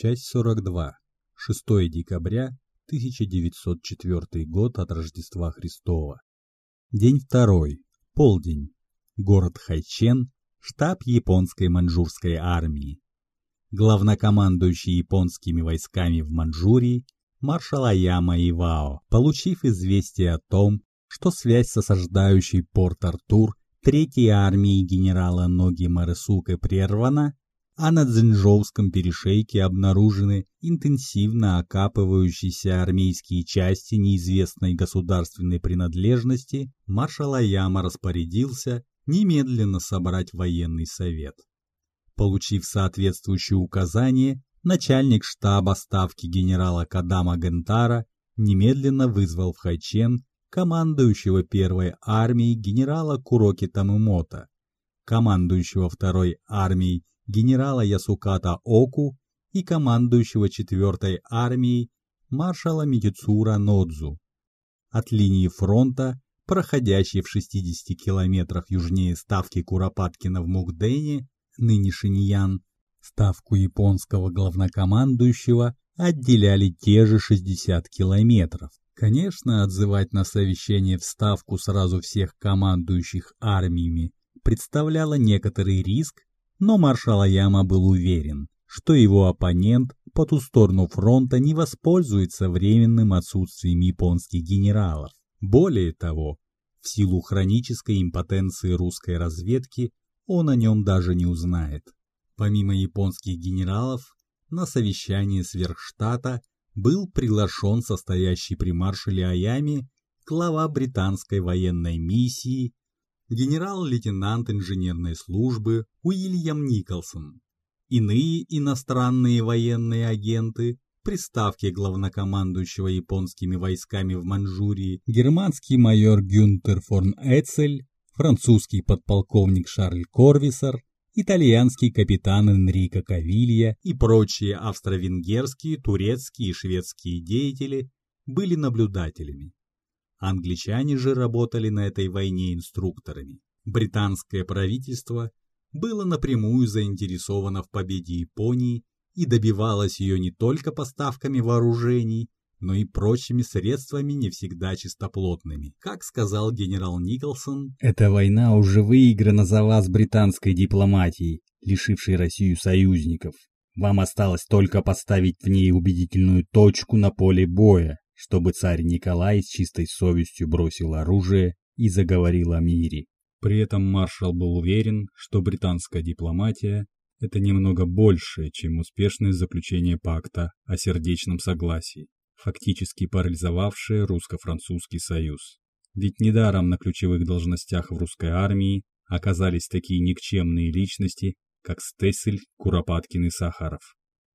Часть 42. 6 декабря 1904 год от Рождества Христова. День второй. Полдень. Город Хайчен. Штаб японской маньчжурской армии. Главнокомандующий японскими войсками в Маньчжурии маршал Аяма Ивао, получив известие о том, что связь с осаждающей Порт-Артур Третьей армией генерала Ноги Марысука прервана, а на Дзинжоуском перешейке обнаружены интенсивно окапывающиеся армейские части неизвестной государственной принадлежности, маршал Аяма распорядился немедленно собрать военный совет. Получив соответствующее указание, начальник штаба ставки генерала Кадама Гентара немедленно вызвал в Хайчен командующего первой армией генерала Куроки Тамымота, командующего второй армией генерала Ясуката Оку и командующего четвертой армией маршала Митицура Нодзу. От линии фронта, проходящей в 60 километрах южнее ставки Куропаткина в Мукдене, ныне Шиньян, ставку японского главнокомандующего отделяли те же 60 километров. Конечно, отзывать на совещание в ставку сразу всех командующих армиями представляло некоторый риск, но маршал Аяма был уверен, что его оппонент по ту сторону фронта не воспользуется временным отсутствием японских генералов. Более того, в силу хронической импотенции русской разведки он о нем даже не узнает. Помимо японских генералов, на совещание сверхштата был приглашен состоящий при маршале Аями глава британской военной миссии, генерал-лейтенант инженерной службы Уильям Николсон. Иные иностранные военные агенты, приставки главнокомандующего японскими войсками в Маньчжурии, германский майор Гюнтер фон Эцель, французский подполковник Шарль Корвисер, итальянский капитан Энрико Кавилья и прочие австро-венгерские, турецкие и шведские деятели были наблюдателями. Англичане же работали на этой войне инструкторами. Британское правительство было напрямую заинтересовано в победе Японии и добивалось ее не только поставками вооружений, но и прочими средствами не всегда чистоплотными. Как сказал генерал Николсон, «Эта война уже выиграна за вас британской дипломатией, лишившей Россию союзников. Вам осталось только поставить в ней убедительную точку на поле боя, чтобы царь Николай с чистой совестью бросил оружие и заговорил о мире». При этом маршал был уверен, что британская дипломатия – это немного большее, чем успешное заключение пакта о сердечном согласии фактически парализовавшее русско-французский союз. Ведь недаром на ключевых должностях в русской армии оказались такие никчемные личности, как Стессель, Куропаткин и Сахаров.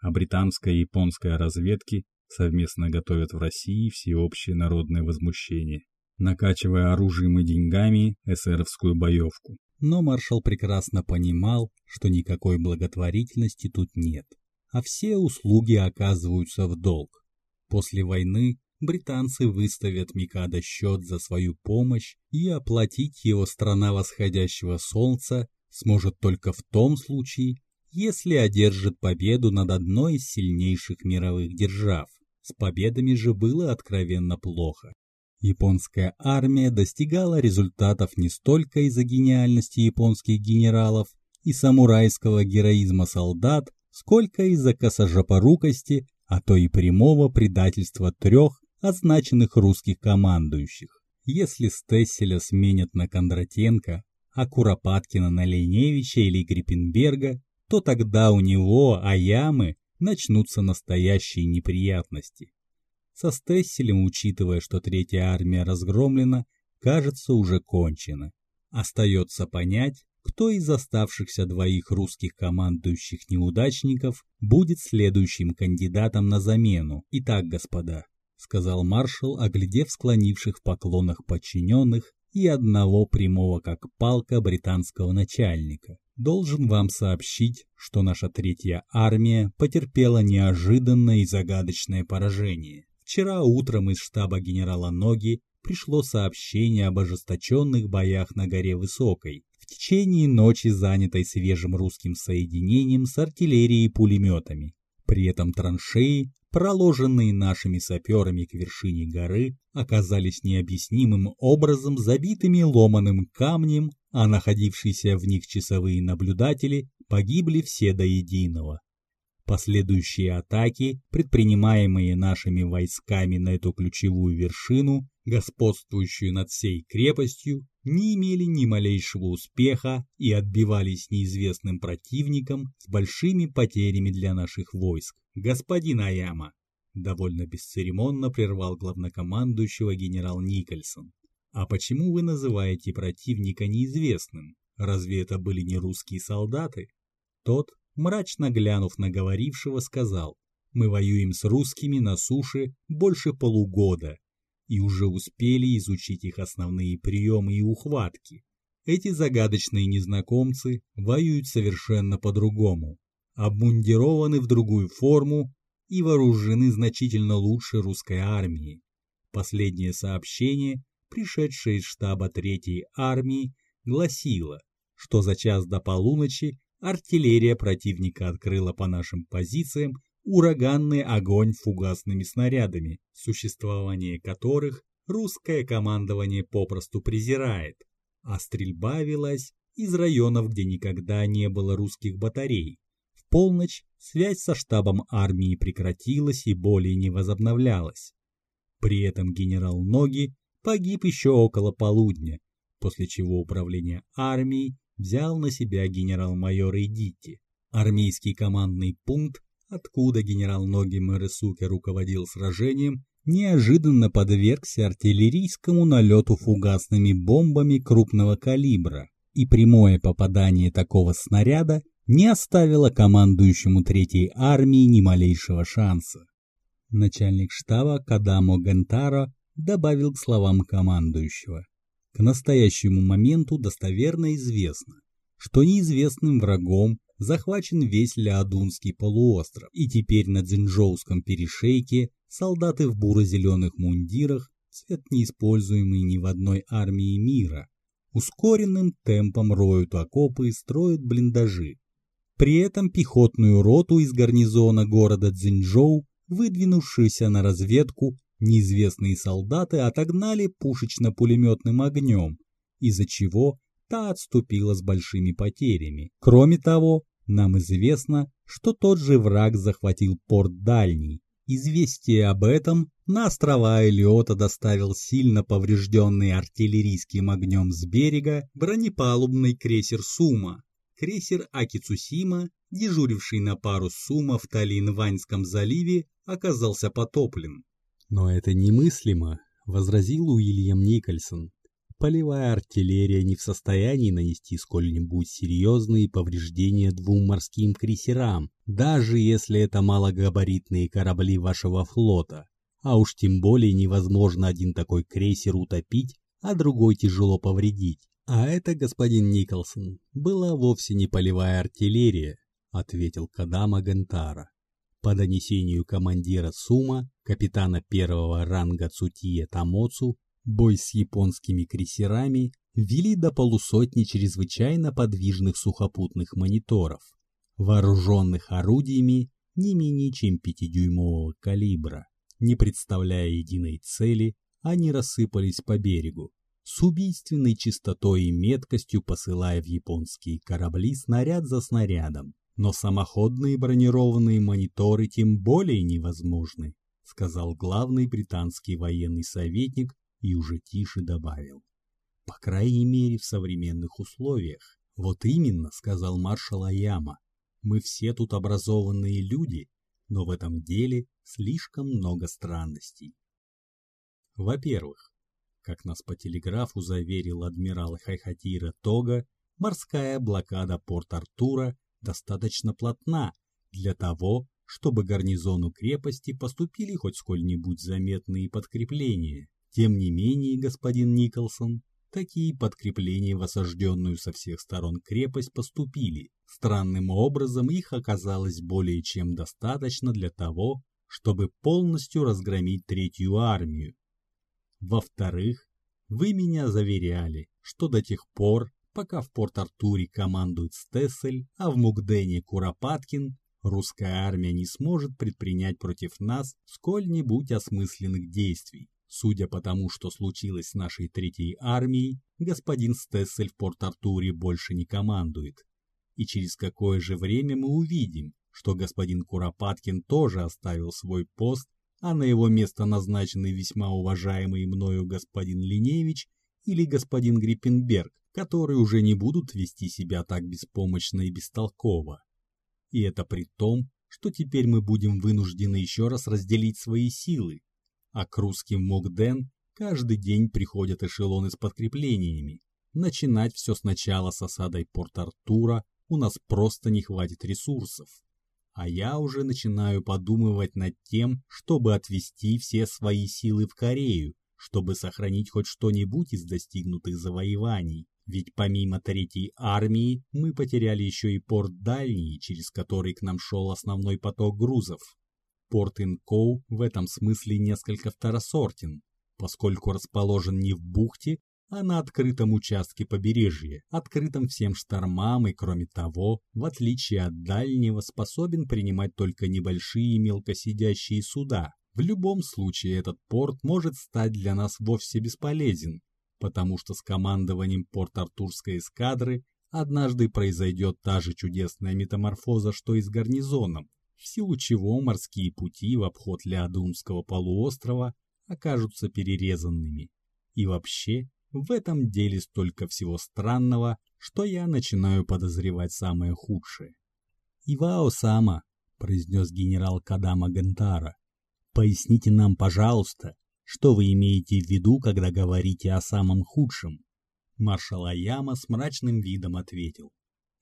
А британская и японская разведки совместно готовят в России всеобщее народное возмущение, накачивая оружием и деньгами эсеровскую боевку. Но маршал прекрасно понимал, что никакой благотворительности тут нет, а все услуги оказываются в долг. После войны британцы выставят Микадо счет за свою помощь, и оплатить его страна восходящего солнца сможет только в том случае, если одержит победу над одной из сильнейших мировых держав. С победами же было откровенно плохо. Японская армия достигала результатов не столько из-за гениальности японских генералов и самурайского героизма солдат, сколько из-за косожопорукости а то и прямого предательства трех означенных русских командующих. Если Стесселя сменят на Кондратенко, а Куропаткина на Лейневича или Гриппенберга, то тогда у него, Аямы, начнутся настоящие неприятности. Со Стесселем, учитывая, что Третья армия разгромлена, кажется уже кончено. Остается понять, кто из оставшихся двоих русских командующих неудачников будет следующим кандидатом на замену. Итак, господа, сказал маршал, оглядев склонивших в поклонах подчиненных и одного прямого как палка британского начальника. Должен вам сообщить, что наша третья армия потерпела неожиданное и загадочное поражение. Вчера утром из штаба генерала Ноги пришло сообщение об ожесточенных боях на горе Высокой, в течение ночи занятой свежим русским соединением с артиллерией и пулеметами. При этом траншеи, проложенные нашими саперами к вершине горы, оказались необъяснимым образом забитыми ломаным камнем, а находившиеся в них часовые наблюдатели погибли все до единого. Последующие атаки, предпринимаемые нашими войсками на эту ключевую вершину, господствующую над всей крепостью, не имели ни малейшего успеха и отбивались неизвестным противником с большими потерями для наших войск. Господин Аяма, довольно бесцеремонно прервал главнокомандующего генерал Никольсон. А почему вы называете противника неизвестным? Разве это были не русские солдаты? Тот мрачно глянув на говорившего, сказал, «Мы воюем с русскими на суше больше полугода и уже успели изучить их основные приемы и ухватки. Эти загадочные незнакомцы воюют совершенно по-другому, обмундированы в другую форму и вооружены значительно лучше русской армии. Последнее сообщение, пришедшее из штаба Третьей армии, гласило, что за час до полуночи артиллерия противника открыла по нашим позициям ураганный огонь фугасными снарядами, существование которых русское командование попросту презирает, а стрельба велась из районов, где никогда не было русских батарей. В полночь связь со штабом армии прекратилась и более не возобновлялась. При этом генерал Ноги погиб еще около полудня, после чего управление армией взял на себя генерал-майор Эдити. Армейский командный пункт, откуда генерал Ноги Мэресуке руководил сражением, неожиданно подвергся артиллерийскому налету фугасными бомбами крупного калибра, и прямое попадание такого снаряда не оставило командующему Третьей армии ни малейшего шанса. Начальник штаба Кадамо Гентаро добавил к словам командующего. К настоящему моменту достоверно известно, что неизвестным врагом захвачен весь Леодунский полуостров, и теперь на Дзинжоуском перешейке солдаты в буро-зеленых мундирах, цвет неиспользуемый ни в одной армии мира, ускоренным темпом роют окопы и строят блиндажи. При этом пехотную роту из гарнизона города Цзиньчжоу, выдвинувшуюся на разведку, неизвестные солдаты отогнали пушечно-пулеметным огнем, из-за чего та отступила с большими потерями. Кроме того, нам известно, что тот же враг захватил порт Дальний. Известие об этом на острова Элиота доставил сильно поврежденный артиллерийским огнем с берега бронепалубный крейсер Сума. Крейсер Акицусима, дежуривший на пару Сума в Таллин-Ваньском заливе, оказался потоплен. «Но это немыслимо», — возразил Уильям Никольсон. «Полевая артиллерия не в состоянии нанести сколь-нибудь серьезные повреждения двум морским крейсерам, даже если это малогабаритные корабли вашего флота. А уж тем более невозможно один такой крейсер утопить, а другой тяжело повредить. А это, господин Николсон, была вовсе не полевая артиллерия, ответил Кадама Гентара. По донесению командира Сума, капитана первого ранга Цутия Тамоцу, бой с японскими крейсерами вели до полусотни чрезвычайно подвижных сухопутных мониторов, вооруженных орудиями не менее чем пятидюймового калибра. Не представляя единой цели, они рассыпались по берегу, с убийственной чистотой и меткостью посылая в японские корабли снаряд за снарядом. Но самоходные бронированные мониторы тем более невозможны, сказал главный британский военный советник и уже тише добавил. По крайней мере в современных условиях. Вот именно, сказал маршал Аяма. Мы все тут образованные люди, но в этом деле слишком много странностей. Во-первых, как нас по телеграфу заверил адмирал Хайхатира Тога, морская блокада Порт-Артура достаточно плотна для того, чтобы гарнизону крепости поступили хоть сколь-нибудь заметные подкрепления. Тем не менее, господин Николсон, такие подкрепления в осажденную со всех сторон крепость поступили. Странным образом их оказалось более чем достаточно для того, чтобы полностью разгромить Третью армию. Во-вторых, вы меня заверяли, что до тех пор, пока в Порт-Артуре командует Стессель, а в Мукдене Куропаткин, русская армия не сможет предпринять против нас сколь-нибудь осмысленных действий. Судя по тому, что случилось с нашей третьей армией, господин Стессель в Порт-Артуре больше не командует. И через какое же время мы увидим, что господин Куропаткин тоже оставил свой пост, а на его место назначенный весьма уважаемый мною господин Линевич или господин Гриппенберг, которые уже не будут вести себя так беспомощно и бестолково. И это при том, что теперь мы будем вынуждены еще раз разделить свои силы, а к русским Мокден каждый день приходят эшелоны с подкреплениями. Начинать все сначала с осадой Порт-Артура у нас просто не хватит ресурсов. А я уже начинаю подумывать над тем, чтобы отвести все свои силы в Корею, чтобы сохранить хоть что-нибудь из достигнутых завоеваний. Ведь помимо Третьей армии мы потеряли еще и порт Дальний, через который к нам шел основной поток грузов. Порт Инкоу в этом смысле несколько второсортен, поскольку расположен не в бухте, а на открытом участке побережья, открытом всем штормам и, кроме того, в отличие от дальнего, способен принимать только небольшие мелкосидящие суда. В любом случае этот порт может стать для нас вовсе бесполезен, потому что с командованием порт-артурской эскадры однажды произойдет та же чудесная метаморфоза, что и с гарнизоном, в силу чего морские пути в обход Леодунского полуострова окажутся перерезанными. И вообще, в этом деле столько всего странного, что я начинаю подозревать самое худшее. «Ивао-сама», — произнес генерал Кадама Гентара, — «поясните нам, пожалуйста, что вы имеете в виду, когда говорите о самом худшем?» Маршал Аяма с мрачным видом ответил.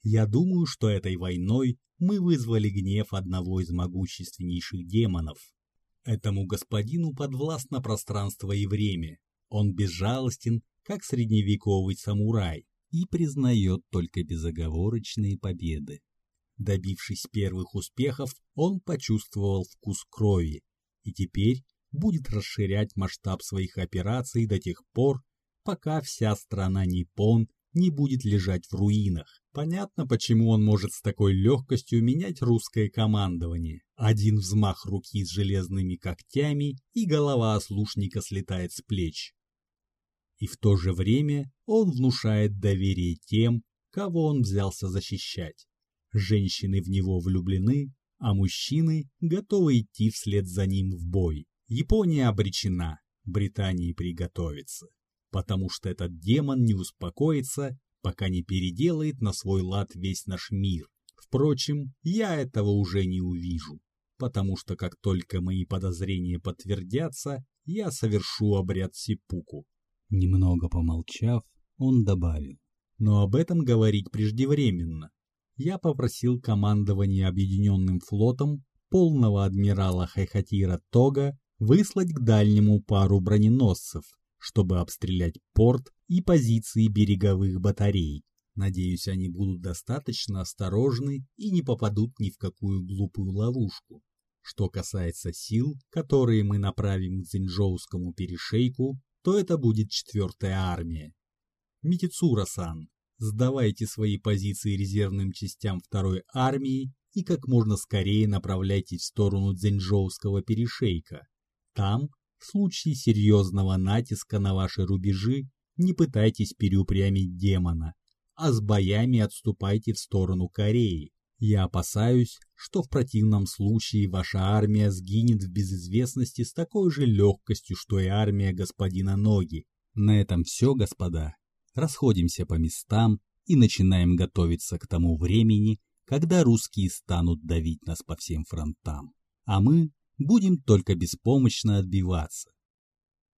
«Я думаю, что этой войной мы вызвали гнев одного из могущественнейших демонов. Этому господину подвластно пространство и время. Он безжалостен, как средневековый самурай, и признает только безоговорочные победы. Добившись первых успехов, он почувствовал вкус крови, и теперь будет расширять масштаб своих операций до тех пор, пока вся страна Ниппон не будет лежать в руинах. Понятно, почему он может с такой легкостью менять русское командование. Один взмах руки с железными когтями, и голова ослушника слетает с плеч. И в то же время он внушает доверие тем, кого он взялся защищать. Женщины в него влюблены, а мужчины готовы идти вслед за ним в бой. Япония обречена, Британии приготовиться, потому что этот демон не успокоится пока не переделает на свой лад весь наш мир. Впрочем, я этого уже не увижу, потому что как только мои подозрения подтвердятся, я совершу обряд сипуку. Немного помолчав, он добавил. Но об этом говорить преждевременно. Я попросил командование Объединенным флотом полного адмирала Хайхатира Тога выслать к дальнему пару броненосцев, чтобы обстрелять порт и позиции береговых батарей. Надеюсь, они будут достаточно осторожны и не попадут ни в какую глупую ловушку. Что касается сил, которые мы направим к Зинджоускому перешейку, то это будет четвертая армия. Митицура-сан, сдавайте свои позиции резервным частям второй армии и как можно скорее направляйтесь в сторону Дзинджоуского перешейка. Там в случае серьезного натиска на ваши рубежи не пытайтесь переупрямить демона, а с боями отступайте в сторону Кореи. Я опасаюсь, что в противном случае ваша армия сгинет в безызвестности с такой же легкостью, что и армия господина Ноги. На этом все, господа. Расходимся по местам и начинаем готовиться к тому времени, когда русские станут давить нас по всем фронтам. А мы будем только беспомощно отбиваться.